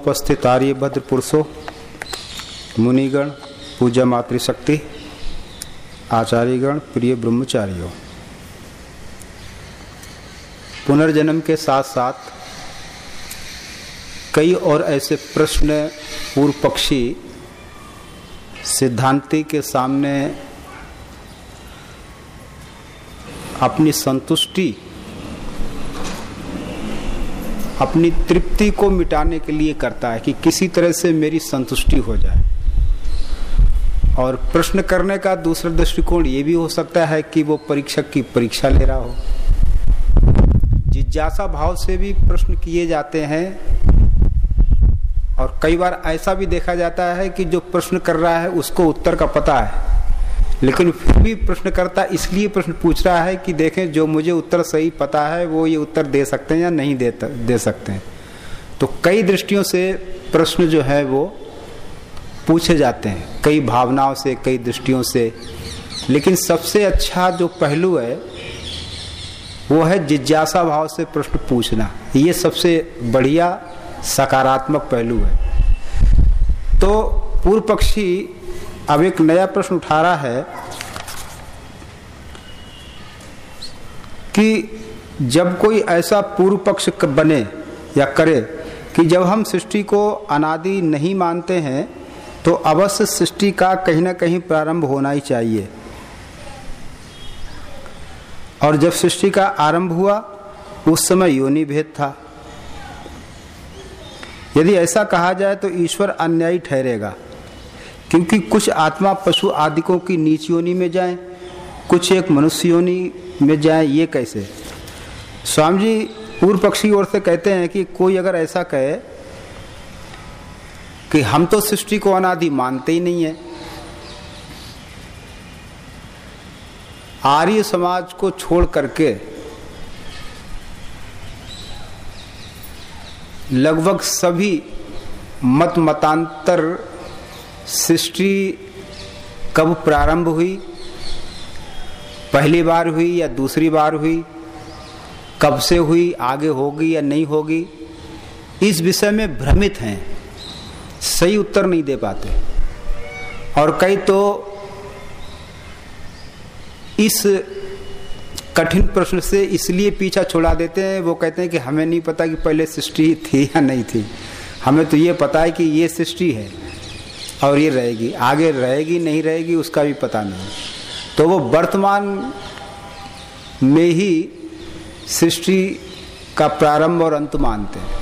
उपस्थित आर्यभद्र पुरुषों, मुनिगण पूजा मातृशक्ति, आचार्यगण, प्रिय ब्रह्मचारियों। पुनर्जन्म के साथ साथ कई और ऐसे प्रश्न पूर्व पक्षी सिद्धांति के सामने अपनी संतुष्टि अपनी तृप्ति को मिटाने के लिए करता है कि किसी तरह से मेरी संतुष्टि हो जाए। और प्रश्न करने का दूसरा दृष्टिकोण ये भी हो सकता है कि वो परीक्षक की परीक्षा ले रहा हो। जिज्ञासा भाव से भी प्रश्न किए जाते हैं। और कई बार ऐसा भी देखा जाता है कि जो प्रश्न कर रहा है उसको उत्तर का पता है। लेकिन फिर भी प्रश्नकर्ता इसलिए प्रश्न पूछ रहा है कि देखें जो मुझे उत्तर सही पता है वो ये उत्तर दे सकते हैं या नहीं दे, दे सकते हैं। तो कई दृष्टियों से प्रश्न जो है वो पूछे जाते हैं कई भावनाओं से कई दृष्टियों से। लेकिन सबसे अच्छा जो पहलू है वो है जिज्ञासा भाव से प्रश्न पूछना। ये सबसे बढ़िया सकारात्मक पहलू है। तो पूर्व पक्षी अब एक नया प्रश्न उठा रहा है कि जब कोई ऐसा पूर्व पक्ष बने या करे कि जब हम सृष्टि को अनादि नहीं मानते हैं तो अवश्य सृष्टि का कहीं ना कहीं प्रारंभ होना ही चाहिए। और जब सृष्टि का आरंभ हुआ, उस समय योनि भेद था। यदि ऐसा कहा जाए तो ईश्वर अन्यायी ठहरेगा। क्योंकि कुछ आत्मा पशु आदिकों की नीच योनि में जाए, कुछ एक मनुष्य योनि में जाए, ये कैसे? स्वामी जी, पूर्व पक्षी ओर से कहते हैं कि कोई अगर ऐसा कहे कि हम तो सृष्टि को अनादि मानते ही नहीं है। आर्य समाज को छोड़ करके लगभग सभी मत मतांतर सृष्टि कब प्रारंभ हुई? पहली बार हुई या दूसरी बार हुई? कब से हुई, आगे होगी या नहीं होगी? इस विषय में भ्रमित हैं। सही उत्तर नहीं दे पाते। और कई तो इस कठिन प्रश्न से इसलिए पीछा छोड़ा देते हैं, वो कहते हैं कि हमें नहीं पता कि पहले सृष्टि थी या नहीं थी। हमें तो ये पता है कि ये सृष्टि है। और ये रहेगी। आगे रहेगी, नहीं रहेगी, उसका भी पता नहीं। तो वो वर्तमान में ही सृष्टि का प्रारंभ और अंत मानते हैं।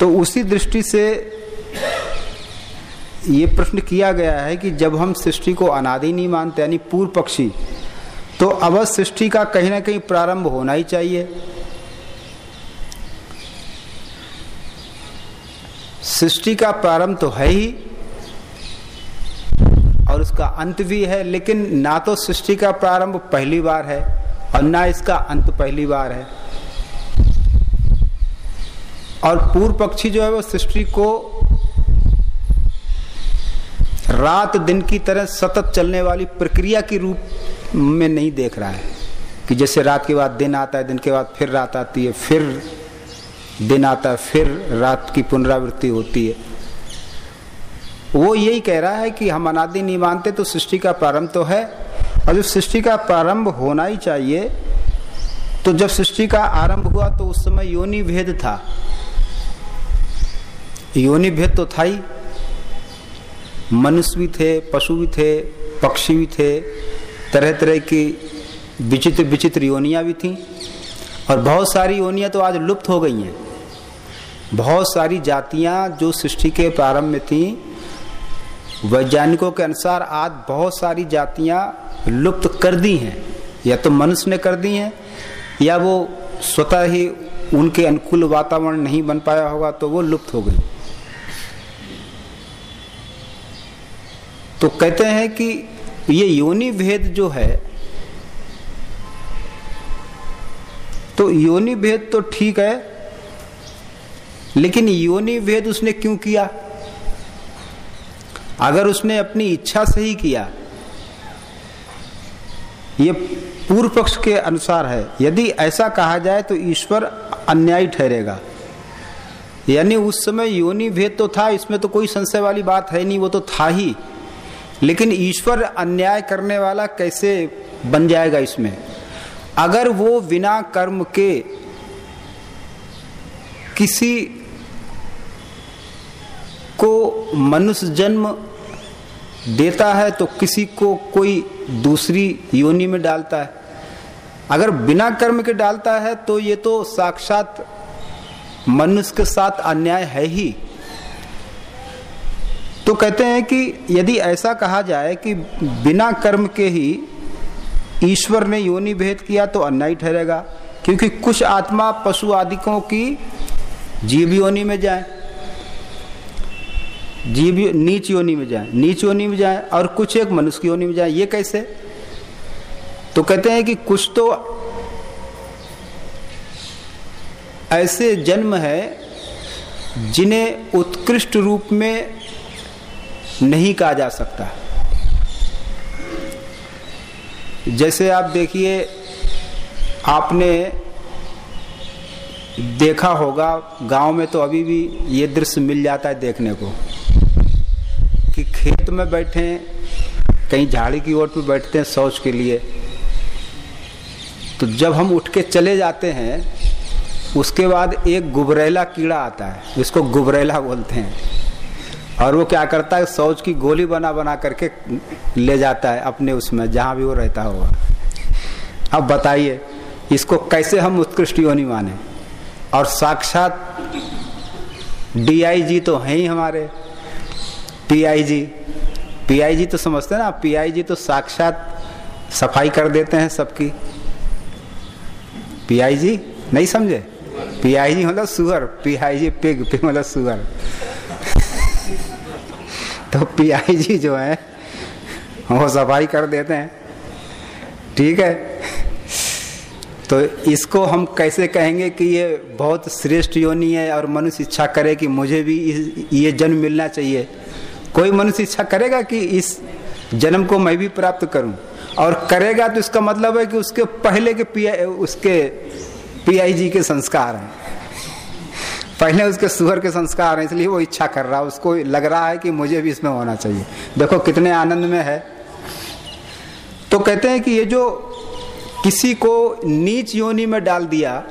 तो उसी दृष्टि से ये प्रश्न किया गया है कि जब हम सृष्टि को अनादि नहीं मानते, यानी पूर्व पक्षी तो अवश्य सृष्टि का कहीं ना कहीं प्रारंभ होना ही चाहिए। सृष्टि का प्रारंभ तो है ही और उसका अंत भी है, लेकिन ना तो सृष्टि का प्रारंभ पहली बार है और ना इसका अंत पहली बार है। और पूर्व पक्षी जो है वो सृष्टि को रात दिन की तरह सतत चलने वाली प्रक्रिया के रूप में नहीं देख रहा है कि जैसे रात के बाद दिन आता है, दिन के बाद फिर रात आती है, फिर दिन आता है, फिर रात की पुनरावृत्ति होती है। वो यही कह रहा है कि हम अनादि नहीं मानते तो सृष्टि का प्रारंभ तो है। और जब सृष्टि का प्रारंभ होना ही चाहिए तो जब सृष्टि का आरंभ हुआ तो उस समय योनि भेद था। योनि भेद तो था ही। मनुष्य भी थे, पशु भी थे, पक्षी भी थे तरह तरह की विचित्र विचित्र योनियाँ भी थी। और बहुत सारी योनियाँ तो आज लुप्त हो गई हैं। बहुत सारी जातियाँ जो सृष्टि के प्रारंभ में थी वैज्ञानिकों के अनुसार आज बहुत सारी जातियाँ लुप्त कर दी हैं। या तो मनुष्य ने कर दी हैं, या वो स्वतः ही उनके अनुकूल वातावरण नहीं बन पाया होगा तो वो लुप्त हो गई। तो कहते हैं कि ये योनि भेद जो है तो योनि भेद तो ठीक है, लेकिन योनि भेद उसने क्यों किया? अगर उसने अपनी इच्छा से ही किया, ये पूर्व पक्ष के अनुसार है। यदि ऐसा कहा जाए तो ईश्वर अन्यायी ठहरेगा। यानी उस समय योनि भेद तो था, इसमें तो कोई संशय वाली बात है नहीं, वो तो था ही। लेकिन ईश्वर अन्याय करने वाला कैसे बन जाएगा इसमें? अगर वो बिना कर्म के किसी को मनुष्य जन्म देता है तो किसी को कोई दूसरी योनि में डालता है। अगर बिना कर्म के डालता है तो ये तो साक्षात मनुष्य के साथ अन्याय है ही। तो कहते हैं कि यदि ऐसा कहा जाए कि बिना कर्म के ही ईश्वर ने योनि भेद किया तो अन्याय ठहरेगा, क्योंकि कुछ आत्मा पशु आदिकों की जीव योनि में जाए। जीव नीच योनि में जाए। नीच योनि में जाए और कुछ एक मनुष्य की योनि में जाए। ये कैसे? तो कहते हैं कि कुछ तो ऐसे जन्म है जिन्हें उत्कृष्ट रूप में नहीं कहा जा सकता। जैसे आप देखिए, आपने देखा होगा, गाँव में तो अभी भी ये दृश्य मिल जाता है देखने को। में बैठे हैं, कहीं झाड़ी की ओर पर बैठते हैं शौच के लिए। तो जब हम उठ के चले जाते हैं, उसके बाद एक गुबरेला कीड़ा आता है, जिसको गुबरेला बोलते हैं। और वो क्या करता है, शौच की गोली बना बना करके ले जाता है अपने उसमें, जहाँ भी वो रहता होगा। अब बताइए, इसको कैसे हम उत्कृष्ट योनि माने? और साक्षात डीआईजी तो है ही हमारे। पीआईजी पीआईजी तो समझते हैं ना, पीआईजी तो साक्षात सफ़ाई कर देते हैं सबकी। पीआईजी नहीं समझे? पीआईजी मतलब सुअर, पीआईजी पिग पिग मतलब सुअर। तो पीआईजी जो है, वो सफ़ाई कर देते हैं। ठीक है? तो इसको हम कैसे कहेंगे कि ये बहुत श्रेष्ठ योनि है और मनुष्य इच्छा करे कि मुझे भी ये जन्म मिलना चाहिए। कोई मनुष्य इच्छा करेगा कि इस जन्म को मैं भी प्राप्त करूँ? और करेगा तो इसका मतलब है कि उसके पहले के पी उसके पीआईजी के संस्कार हैं। पहले उसके सुअर के संस्कार हैं, इसलिए वो इच्छा कर रहा है। उसको लग रहा है कि मुझे भी इसमें होना चाहिए। देखो कितने आनंद में है। तो कहते हैं कि ये जो किसी को नीच योनि में डाल दिया,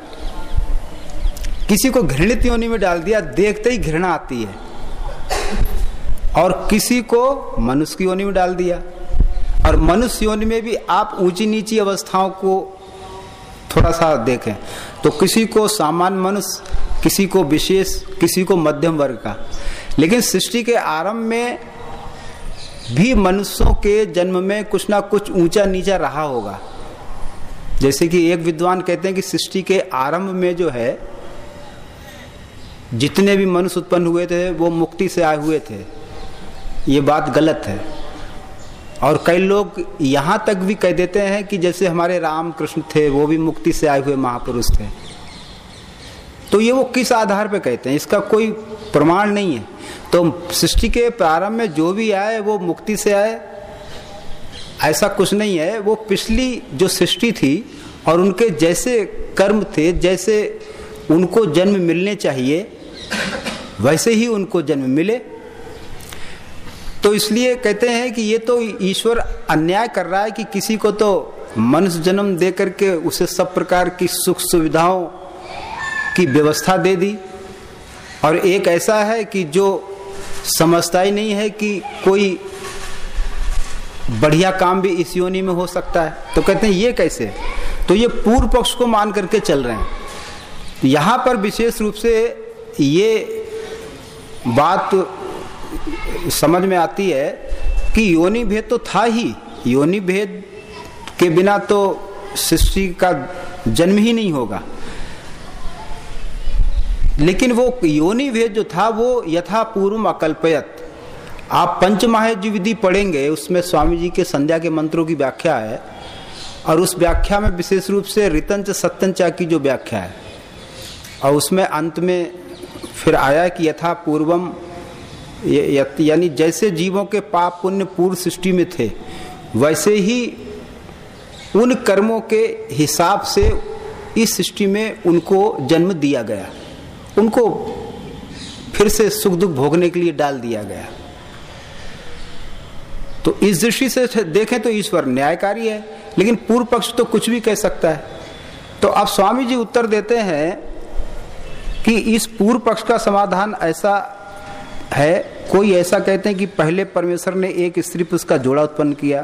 किसी को घृणित योनि में डाल दिया, देखते ही घृणा आती है। और किसी को मनुष्य की योनि में डाल दिया। और मनुष्य योनि में भी आप ऊँची नीची अवस्थाओं को थोड़ा सा देखें। तो किसी को सामान्य मनुष्य, किसी को विशेष, किसी को मध्यम वर्ग का। लेकिन सृष्टि के आरंभ में भी मनुष्यों के जन्म में कुछ ना कुछ ऊँचा नीचा रहा होगा। जैसे कि एक विद्वान कहते हैं कि सृष्टि के आरंभ में जो है, जितने भी मनुष्य उत्पन्न हुए थे, वो मुक्ति से आए हुए थे। ये बात गलत है। और कई लोग यहाँ तक भी कह देते हैं कि जैसे हमारे राम कृष्ण थे, वो भी मुक्ति से आए हुए महापुरुष थे। तो ये वो किस आधार पे कहते हैं? इसका कोई प्रमाण नहीं है। तो सृष्टि के प्रारंभ में जो भी आए, वो मुक्ति से आए। ऐसा कुछ नहीं है। वो पिछली जो सृष्टि थी और उनके जैसे कर्म थे, जैसे उनको जन्म मिलने चाहिए, वैसे ही उनको जन्म मिले। तो इसलिए कहते हैं कि ये तो ईश्वर अन्याय कर रहा है कि किसी को तो मनुष्य जन्म दे करके उसे सब प्रकार की सुख सुविधाओं की व्यवस्था दे दी। और एक ऐसा है कि जो समझता ही नहीं है कि कोई बढ़िया काम भी इस योनि में हो सकता है। तो कहते हैं, ये कैसे? तो ये पूर्व पक्ष को मान करके चल रहे हैं। यहाँ पर विशेष रूप से ये बात समझ में आती है कि योनि भेद तो था ही। योनि भेद के बिना तो सृष्टि का जन्म ही नहीं होगा। लेकिन वो योनि भेद जो था, वो यथा पूर्व अकल्पयत। आप पंचमाहेज विधि पढ़ेंगे, उसमें स्वामी जी के संध्या के मंत्रों की व्याख्या है, और उस व्याख्या में विशेष रूप से रितंच सत्यंचा की जो व्याख्या है। और उसमें अंत में फिर आया कि यथा पूर्वम यानी जैसे जीवों के पाप पुण्य पूर्व सृष्टि में थे, वैसे ही उन कर्मों के हिसाब से इस सृष्टि में उनको जन्म दिया गया। उनको फिर से सुख दुख भोगने के लिए डाल दिया गया। तो इस दृष्टि से देखें तो ईश्वर न्यायकारी है, लेकिन पूर्व पक्ष तो कुछ भी कह सकता है। तो अब स्वामी जी उत्तर देते हैं कि इस पूर्व पक्ष का समाधान ऐसा है, कोई ऐसा कहते हैं कि पहले परमेश्वर ने एक स्त्री पुरुष का जोड़ा उत्पन्न किया।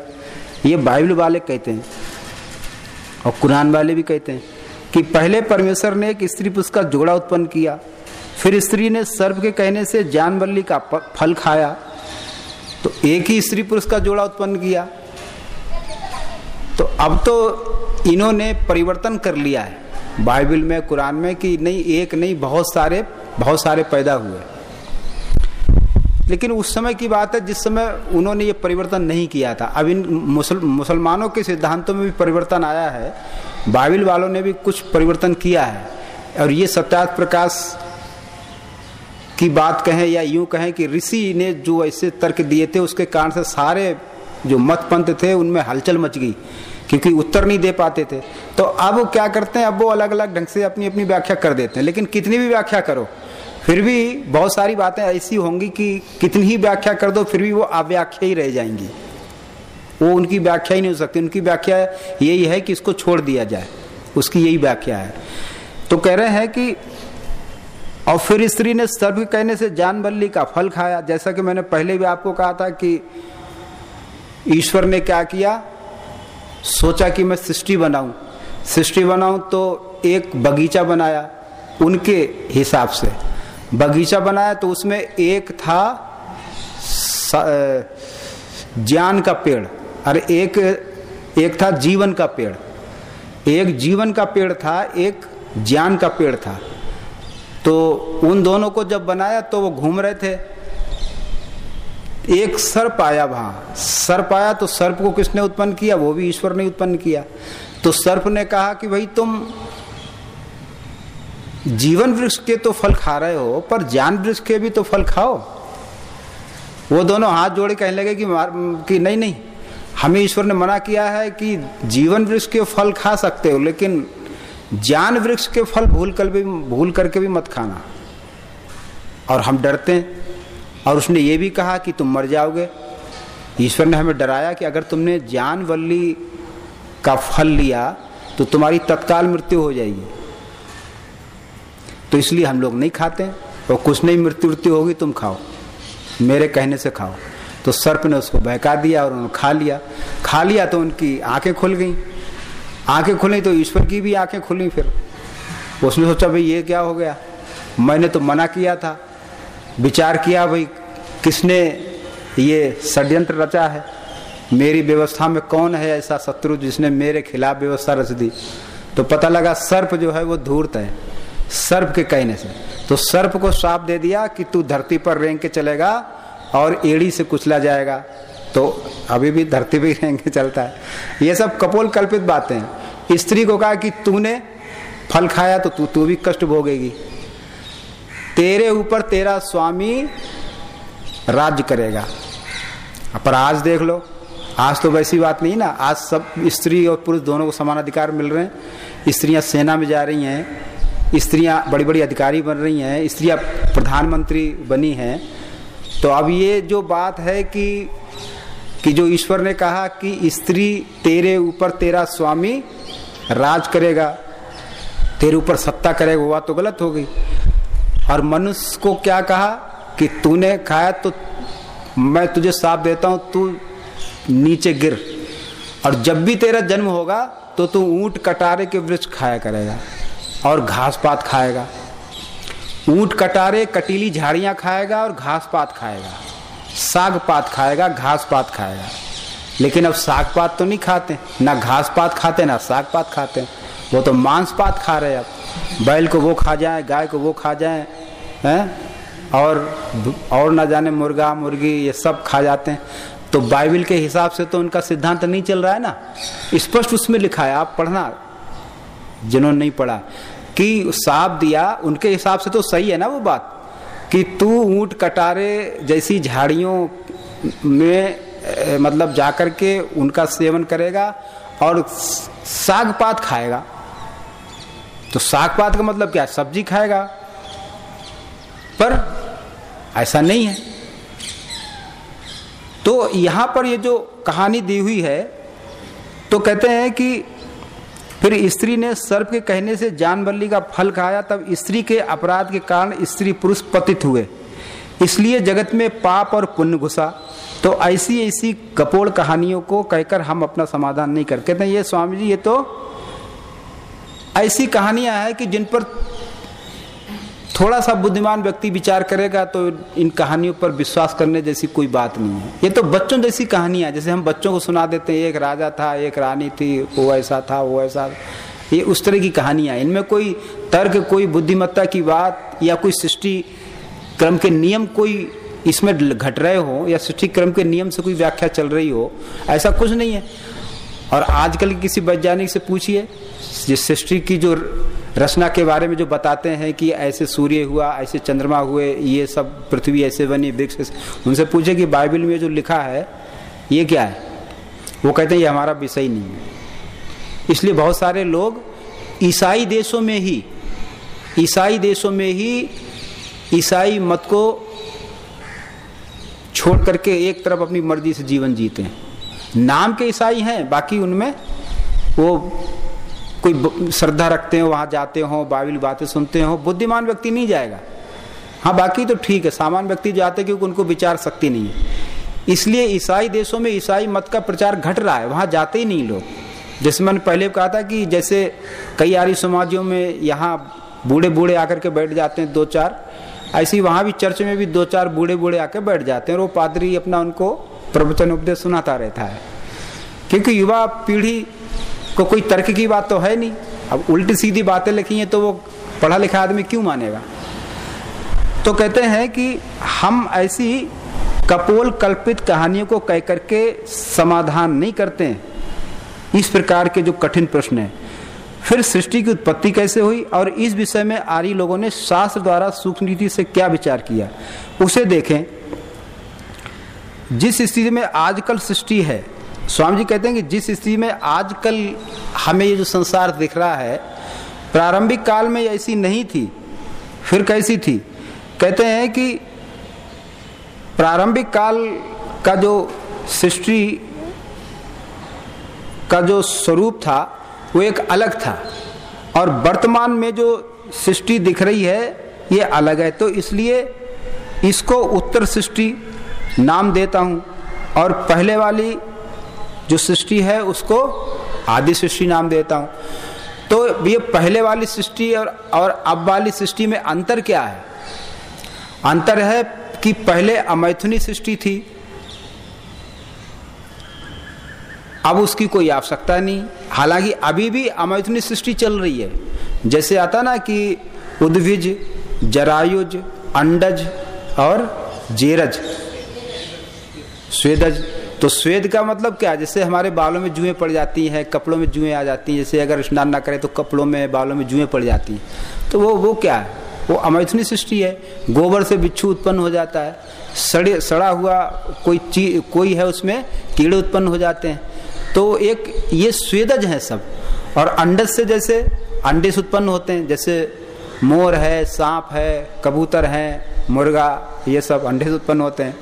ये बाइबल वाले कहते हैं, और कुरान वाले भी कहते हैं कि पहले परमेश्वर ने एक स्त्री पुरुष का जोड़ा उत्पन्न किया। फिर स्त्री ने सर्प के कहने से जानवल्ली का फल खाया। तो एक ही स्त्री पुरुष का जोड़ा उत्पन्न किया। तो अब तो इन्होंने परिवर्तन कर लिया है। बाइबल में, कुरान में कि नहीं, एक नहीं, बहुत सारे बहुत सारे पैदा हुए। लेकिन उस समय की बात है जिस समय उन्होंने ये परिवर्तन नहीं किया था। अब इन मुसल, मुसलमानों के सिद्धांतों में भी परिवर्तन आया है बाइबल वालों ने भी कुछ परिवर्तन किया है। और ये सत्यार्थ प्रकाश की बात कहें या यूँ कहें कि ऋषि ने जो ऐसे तर्क दिए थे उसके कारण से सारे जो मत पंथ थे उनमें हलचल मच गई क्योंकि उत्तर नहीं दे पाते थे। तो अब क्या करते हैं? अब वो अलग अलग ढंग से अपनी अपनी व्याख्या कर देते हैं। लेकिन कितनी भी व्याख्या करो फिर भी बहुत सारी बातें ऐसी होंगी कि कितनी ही व्याख्या कर दो, फिर भी वो अव्याख्या ही रह जाएँगी। वो उनकी व्याख्या ही नहीं हो सकती। उनकी व्याख्या यही है कि इसको छोड़ दिया जाए। उसकी यही व्याख्या है। तो कह रहे हैं कि, और फिर स्त्री ने सर्व कहने से जान बल्ली का फल खाया। जैसा कि मैंने पहले भी आपको कहा था कि ईश्वर ने क्या किया? सोचा कि मैं सृष्टि बनाऊँ। सृष्टि बनाऊँ तो एक बगीचा बनाया उनके हिसाब से। बगीचा बनाया तो उसमें एक था ज्ञान का पेड़। और एक एक था जीवन का पेड़। एक जीवन का पेड़ था, एक ज्ञान का पेड़ था। तो उन दोनों को जब बनाया तो वो घूम रहे थे। एक सर्प आया वहाँ। सर्प आया तो सर्प को किसने उत्पन्न किया? वो भी ईश्वर ने उत्पन्न किया। तो सर्प ने कहा कि भाई तुम जीवन वृक्ष के तो फल खा रहे हो पर ज्ञान वृक्ष के भी तो फल खाओ। वो दोनों हाथ जोड़े कहने लगे कि, कि नहीं नहीं हमें ईश्वर ने मना किया है कि जीवन वृक्ष के फल खा सकते हो लेकिन ज्ञान वृक्ष के फल भूल कर भी भूल करके भी मत खाना। और हम डरते हैं। और उसने ये भी कहा कि तुम मर जाओगे। ईश्वर ने हमें डराया कि अगर तुमने ज्ञान वल्ली का फल लिया तो तुम्हारी तत्काल मृत्यु हो जाएगी। तो इसलिए हम लोग नहीं खाते और कुछ नहीं मृत्यु मृत्यु होगी, तुम खाओ। मेरे कहने से खाओ। तो सर्प ने उसको बहका दिया और उन्होंने खा लिया। खा लिया तो उनकी आँखें खुल गई। आँखें खुली तो ईश्वर की भी आँखें खुली फिर। उसने सोचा, भाई, ये क्या हो गया? मैंने तो मना किया था। विचार किया, भाई, किसने ये षड्यंत्र रचा है? मेरी व्यवस्था में कौन है ऐसा शत्रु जिसने मेरे खिलाफ व्यवस्था रच दी? तो पता लगा, सर्प जो है वो धूर्त है। सर्प के कहने से। तो सर्प को श्राप दे दिया कि तू धरती पर रेंग के चलेगा और एड़ी से कुचला जाएगा। तो अभी भी धरती पर रेंग के चलता है। ये सब कपोल कल्पित बातें स्त्री को कहा कि तूने फल खाया तो तू तू भी कष्ट भोगेगी। तेरे ऊपर तेरा स्वामी राज्य करेगा। पर आज देख लो, आज तो वैसी बात नहीं ना। आज सब स्त्री और पुरुष दोनों को समान अधिकार मिल रहे हैं। स्त्रियाँ सेना में जा रही हैं। स्त्रियाँ बड़ी बड़ी अधिकारी बन रही हैं, स्त्रियाँ प्रधानमंत्री बनी हैं। तो अब ये जो बात है कि कि जो ईश्वर ने कहा कि स्त्री तेरे ऊपर तेरा स्वामी राज करेगा, तेरे ऊपर सत्ता करेगा बात तो गलत हो गई। और मनुष्य को क्या कहा कि तूने खाया तो मैं तुझे साफ़ देता हूँ, तू नीचे गिर। और जब भी तेरा जन्म होगा तो तू ऊँट कटारे के वृक्ष खाया करेगा। और घास पात खाएगा। ऊँट कटारे, कटीली झाड़ियाँ खाएगा और घास पात खाएगा। साग पात खाएगा, घास पात खाएगा। लेकिन अब साग पात तो नहीं खाते, ना घास पात खाते, ना साग पात खाते। वो तो मांस पात खा रहे अब। बैल को वो खा जाए, गाय को वो खा जाए, हैं? और और ना जाने मुर्गा, मुर्गी, ये सब खा जाते हैं। तो बाइबल के हिसाब से तो उनका सिद्धांत नहीं चल रहा है ना? स्पष्ट उसमें लिखा है, आप पढ़ना। जिन्होंने नहीं पढ़ा। कि साफ़ दिया, उनके हिसाब से तो सही है ना वो बात? कि तू ऊँट कटारे जैसी झाड़ियों में मतलब जाकर के उनका सेवन करेगा और साग पात खाएगा। तो साग पात का मतलब क्या सब्ज़ी खाएगा। पर ऐसा नहीं है। तो यहाँ पर ये जो कहानी दी हुई है तो कहते हैं कि फिर स्त्री ने सर्प के कहने से जान बल्ली का फल खाया, तब स्त्री के अपराध के कारण स्त्री पुरुष पतित हुए। इसलिए जगत में पाप और पुण्य घुसा। तो ऐसी ऐसी कपोड़ कहानियों को कहकर हम अपना समाधान नहीं कर। कहते ये स्वामी जी, ये तो ऐसी कहानियाँ हैं कि जिन पर थोड़ा सा बुद्धिमान व्यक्ति विचार करेगा तो इन कहानियों पर विश्वास करने जैसी कोई बात नहीं है। ये तो बच्चों जैसी कहानियाँ जैसे हम बच्चों को सुना देते हैं, एक राजा था, एक रानी थी, वो ऐसा था, वो ऐसा ये उस तरह की कहानियाँ इनमें कोई तर्क, कोई बुद्धिमत्ता की बात या कोई सृष्टि क्रम के नियम कोई इसमें घट रहे हो या सृष्टि क्रम के नियम से कोई व्याख्या चल रही हो, ऐसा कुछ नहीं है। और आजकल किसी वैज्ञानिक से पूछिए जिस सृष्टि की जो रचना के बारे में जो बताते हैं कि ऐसे सूर्य हुआ, ऐसे चंद्रमा हुए, ये सब पृथ्वी ऐसे बनी, वृक्ष उनसे पूछे कि बाइबल में जो लिखा है, ये क्या है? वो कहते हैं, ये हमारा विषय नहीं है। इसलिए बहुत सारे लोग ईसाई देशों में ही, ईसाई देशों में ही ईसाई मत को छोड़ करके एक तरफ़ अपनी मर्ज़ी से जीवन जीते हैं। नाम के ईसाई हैं, बाकी उनमें वो कोई श्रद्धा रखते हो, वहाँ जाते हो बाइबल बातें सुनते हो, बुद्धिमान व्यक्ति नहीं जाएगा। हाँ बाकी तो ठीक है, सामान्य व्यक्ति जाते क्योंकि उनको विचार शक्ति नहीं है। इसलिए ईसाई देशों में ईसाई मत का प्रचार घट रहा है, वहाँ जाते ही नहीं लोग। जैसे मैंने पहले कहा था कि जैसे कई आर्य समाजों में यहाँ बूढ़े बूढ़े आकर के बैठ जाते हैं दो चार ऐसी वहाँ भी चर्च में भी दो चार बूढ़े बूढ़े आकर बैठ जाते हैं, और वो पादरी अपना उनको प्रवचन उपदेश सुनाता रहता है। क्योंकि युवा पीढ़ी को कोई तर्क की बात तो है नहीं। अब उल्टी सीधी बातें लिखी हैं तो वो पढ़ा लिखा आदमी क्यों मानेगा? तो कहते हैं कि हम ऐसी कपोल कल्पित कहानियों को कह करके समाधान नहीं करते हैं। इस प्रकार के जो कठिन प्रश्न है। फिर सृष्टि की उत्पत्ति कैसे हुई और इस विषय में आर्य लोगों ने शास्त्र द्वारा सूक्ष्म नीति से क्या विचार किया? उसे देखें। जिस स्थिति में आजकल सृष्टि है स्वामी जी कहते हैं कि जिस स्थिति में आजकल हमें ये जो संसार दिख रहा है, प्रारंभिक काल में ऐसी नहीं थी, फिर कैसी थी? कहते हैं कि प्रारंभिक काल का जो सृष्टि का जो स्वरूप था, वो एक अलग था। और वर्तमान में जो सृष्टि दिख रही है, ये अलग है। तो इसलिए इसको उत्तर सृष्टि नाम देता हूँ। और पहले वाली जो सृष्टि है उसको आदि सृष्टि नाम देता हूँ। तो ये पहले वाली सृष्टि और और अब वाली सृष्टि में अंतर क्या है? अंतर है कि पहले अमैथुनी सृष्टि थी, अब उसकी कोई आवश्यकता नहीं। हालाँकि अभी भी अमैथुनी सृष्टि चल रही है। जैसे आता ना कि उद्विज जरायुज, अंडज और जेरज, स्वेदज। तो स्वेद का मतलब क्या? है जैसे हमारे बालों में जुएँ पड़ जाती हैं, कपड़ों में जुएँ आ जाती हैं, जैसे अगर स्नान ना करें तो कपड़ों में, बालों में जुएँ पड़ जाती हैं। तो वो वो क्या? है वो अमैथुनी सृष्टि है। गोबर से बिच्छू उत्पन्न हो जाता है। सड़े, सड़ा हुआ कोई चीज़ कोई है उसमें, कीड़े उत्पन्न हो जाते हैं। तो एक, ये स्वेदज हैं सब। और अंडज से जैसे अंडे उत्पन्न होते हैं, जैसे मोर है, सांप है, कबूतर है, मुर्गा, ये सब अंडे उत्पन्न होते हैं।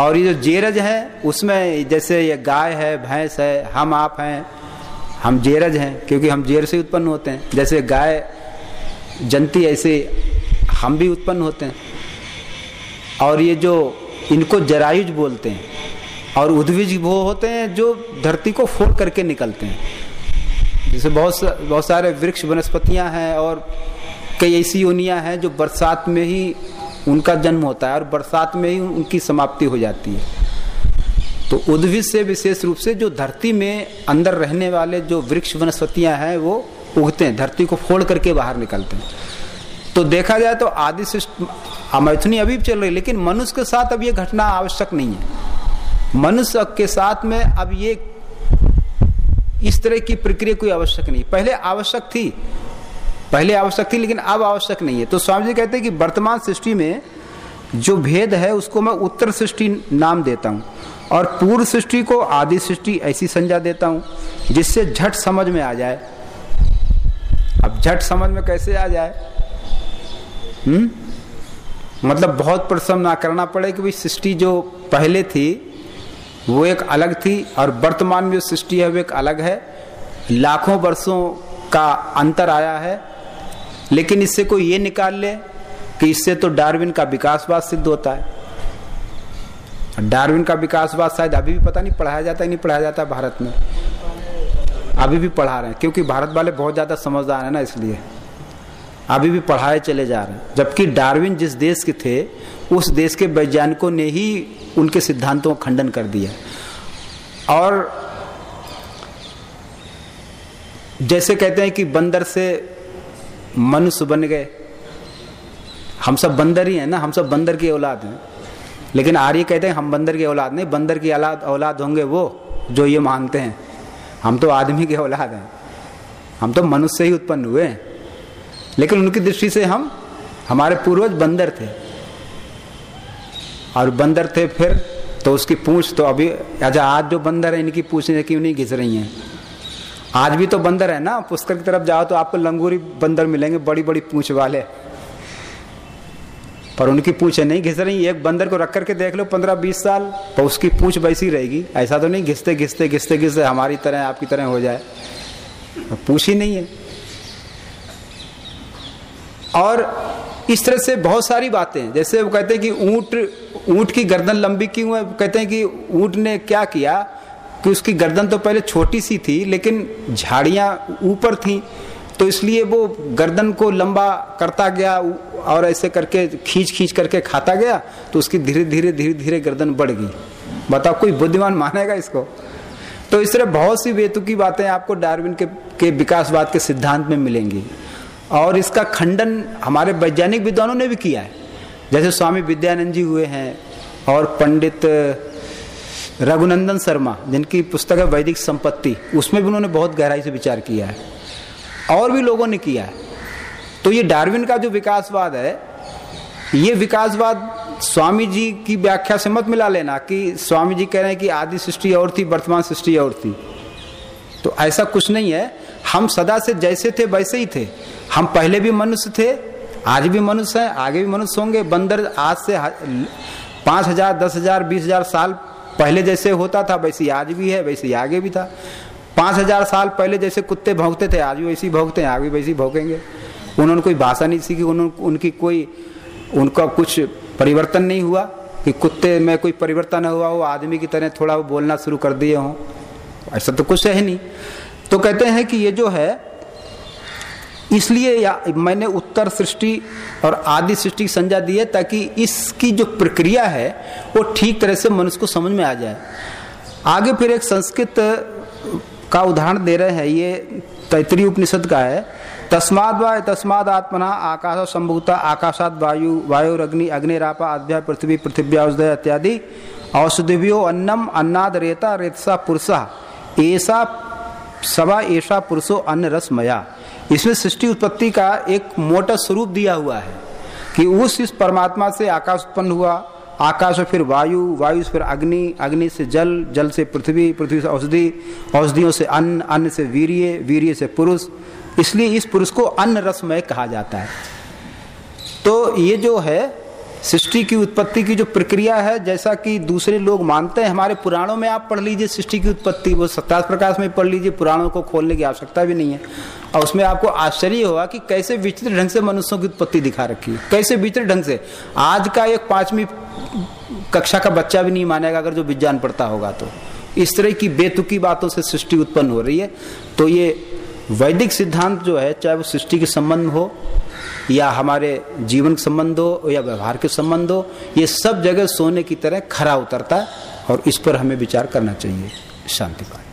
और ये जो जेरज है उसमें जैसे ये गाय है भैंस है हम आप हैं हम जेरज हैं क्योंकि हम जेर से उत्पन्न होते हैं। जैसे गाय जनती ऐसे हम भी उत्पन्न होते हैं। और ये जो इनको जरायुज बोलते हैं और उद्विज वो होते हैं जो धरती को फोड़ करके निकलते हैं। जैसे बहुत सा, बहुत सारे वृक्ष वनस्पतियाँ हैं और कई ऐसी योनियाँ हैं जो बरसात में ही उनका जन्म होता है और बरसात में ही उनकी समाप्ति हो जाती है। तो उद्भिद से विशेष रूप से जो धरती में अंदर रहने वाले जो वृक्ष वनस्पतियाँ हैं, वो उगते हैं, धरती को फोड़ करके बाहर निकलते हैं। तो देखा जाए तो आदि मैथुनी अभी चल रही, लेकिन मनुष्य के साथ अब ये घटना आवश्यक नहीं है। मनुष्य के साथ में अब ये, इस तरह की प्रक्रिया कोई आवश्यक नहीं। पहले आवश्यक थी पहले आवश्यक थी, लेकिन अब आवश्यक नहीं है। तो स्वामी जी कहते हैं कि वर्तमान सृष्टि में जो भेद है, उसको मैं उत्तर सृष्टि नाम देता हूँ और पूर्व सृष्टि को आदि सृष्टि ऐसी संज्ञा देता हूँ, जिससे झट समझ में आ जाए। अब झट समझ में कैसे आ जाए? हम्म? मतलब बहुत परिश्रम ना करना पड़े कि भाई सृष्टि जो पहले थी, वो एक अलग थी, और वर्तमान में जो सृष्टि है, वो एक अलग है। लाखों वर्षों का अंतर आया है लेकिन इससे कोई ये निकाल ले कि इससे तो डार्विन का विकासवाद सिद्ध होता है। डार्विन का विकासवाद शायद अभी भी पता नहीं, पढ़ाया जाता है, नहीं पढ़ाया जाता भारत में। अभी भी पढ़ा रहे हैं, क्योंकि भारत वाले बहुत ज़्यादा समझदार है ना, इसलिए। अभी भी पढ़ाए चले जा रहे हैं। जबकि डार्विन जिस देश के थे, उस देश के वैज्ञानिकों ने ही उनके सिद्धांतों का खंडन कर दिया। और जैसे कहते हैं कि बंदर से मनुष्य बन गए। हम सब बंदर ही हैं ना, हम सब बंदर की औलाद हैं। लेकिन आर्य कहते हैं, हम बंदर की औलाद नहीं, बंदर की औलाद औलाद होंगे वो जो ये मानते हैं। हम तो आदमी की औलाद हैं। हम तो मनुष्य ही उत्पन्न हुए हैं। लेकिन उनकी दृष्टि से हम, हमारे पूर्वज बंदर थे। और बंदर थे फिर तो उसकी पूछ तो अभी अच्छा आज जो बंदर है, इनकी पूछ क्यों नहीं घिस रही हैं? आज भी तो बंदर है ना, पुष्कर की तरफ़ जाओ तो आपको लंगूरी बंदर मिलेंगे बड़ी बड़ी पूछ वाले। पर उनकी पूछ नहीं घिस रही, एक बंदर को रख करके देख लो पंद्रह बीस साल तो उसकी पूछ वैसी रहेगी। ऐसा तो नहीं, घिसते घिसते घिसते घिसते, हमारी तरह, आपकी तरह हो जाए। पूछ ही नहीं है। और इस तरह से बहुत सारी बातें जैसे वो कहते हैं कि ऊँट ऊँट की गर्दन लंबी क्यों है? कहते हैं कि ऊँट ने क्या किया? कि उसकी गर्दन तो पहले छोटी सी थी लेकिन झाड़ियाँ ऊपर थी तो इसलिए वो गर्दन को लंबा करता गया और ऐसे करके खींच खींच करके खाता गया तो उसकी धीरे धीरे धीरे धीरे गर्दन बढ़ गई। बताओ कोई बुद्धिमान मानेगा इसको? तो इस तरह बहुत सी बेतुकी बातें आपको डार्विन के, के विकासवाद के सिद्धांत में मिलेंगी। और इसका खंडन हमारे वैज्ञानिक विद्वानों ने भी किया है। जैसे स्वामी विद्यानंद जी हुए हैं और पंडित रघुनंदन शर्मा, जिनकी पुस्तक है वैदिक संपत्ति, उसमें भी उन्होंने बहुत गहराई से विचार किया है। और भी लोगों ने किया है। तो ये डार्विन का जो विकासवाद है, ये विकासवाद स्वामी जी की व्याख्या से मत मिला लेना कि स्वामी जी कह रहे हैं कि आदि सृष्टि और थी, वर्तमान सृष्टि और थी। तो ऐसा कुछ नहीं है। हम सदा से जैसे थे, वैसे ही थे। हम पहले भी मनुष्य थे, आज भी मनुष्य हैं, आगे भी मनुष्य होंगे। बंदर आज से पाँच हज़ार, दस हज़ार, बीस हज़ार साल पहले जैसे होता था, वैसे आज भी है, वैसे आगे भी था। पाँच हज़ार साल पहले जैसे कुत्ते भौंकते थे, आज भी वैसे ही भौंकते हैं, आगे वैसे ही भौंकेंगे। उन्होंने कोई भाषा नहीं सीखी, उन्होंने, उनकी कोई, उनका कुछ परिवर्तन नहीं हुआ कि कुत्ते में कोई परिवर्तन हुआ हो, आदमी की तरह थोड़ा वो बोलना शुरू कर दिए हों। ऐसा तो कुछ है नहीं। तो कहते हैं कि ये जो है इसलिए या मैंने उत्तर सृष्टि और आदि सृष्टि की संज्ञा दी है ताकि इसकी जो प्रक्रिया है, वो ठीक तरह से मनुष्य को समझ में आ जाए। आगे फिर एक संस्कृत का उदाहरण दे रहे हैं, ये तैतरी उपनिषद का है। तस्माद वाय तस्माद आत्मना आकाश संभुता आकाशात वायु वायुरग्नि अग्निरापा अध्याय पृथ्वी पृथ्वी पृथ्व्याउदय इत्यादि। औषधिभ्यो अन्नम अन्नाद रेता रेतसा पुरुषा ऐसा सवा ऐसा पुरुषो अन्न रस मया इसमें सृष्टि उत्पत्ति का एक मोटा स्वरूप दिया हुआ है कि उस इस परमात्मा से आकाश उत्पन्न हुआ। आकाश से फिर वायु वायु से फिर अग्नि अग्नि से जल जल से पृथ्वी पृथ्वी से औषधि, औषधियों से अन्न अन्न से वीर्य वीर्य से पुरुष। इसलिए इस पुरुष को अन्न रसमय कहा जाता है। तो ये जो है सृष्टि की उत्पत्ति की जो प्रक्रिया है, जैसा कि दूसरे लोग मानते हैं, हमारे पुराणों में आप पढ़ लीजिए सृष्टि की उत्पत्ति, वो सत्तास प्रकाश में पढ़ लीजिए, पुराणों को खोलने की आवश्यकता भी नहीं है। और उसमें आपको आश्चर्य होगा कि कैसे विचित्र ढंग से मनुष्यों की उत्पत्ति दिखा रखी है। कैसे विचित्र ढंग से? आज का एक पांचवी कक्षा का बच्चा भी नहीं मानेगा अगर जो विज्ञान पढ़ता होगा तो। इस तरह की बेतुकी बातों से सृष्टि उत्पन्न हो रही है। तो ये वैदिक सिद्धांत जो है, चाहे वो सृष्टि के संबंध हो या हमारे जीवन के संबंध हो या व्यवहार के संबंध हो ये सब जगह सोने की तरह खरा उतरता है और इस पर हमें विचार करना चाहिए। शांति पाठ